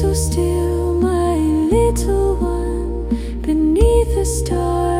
so still my little one beneath the stars.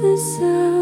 the sun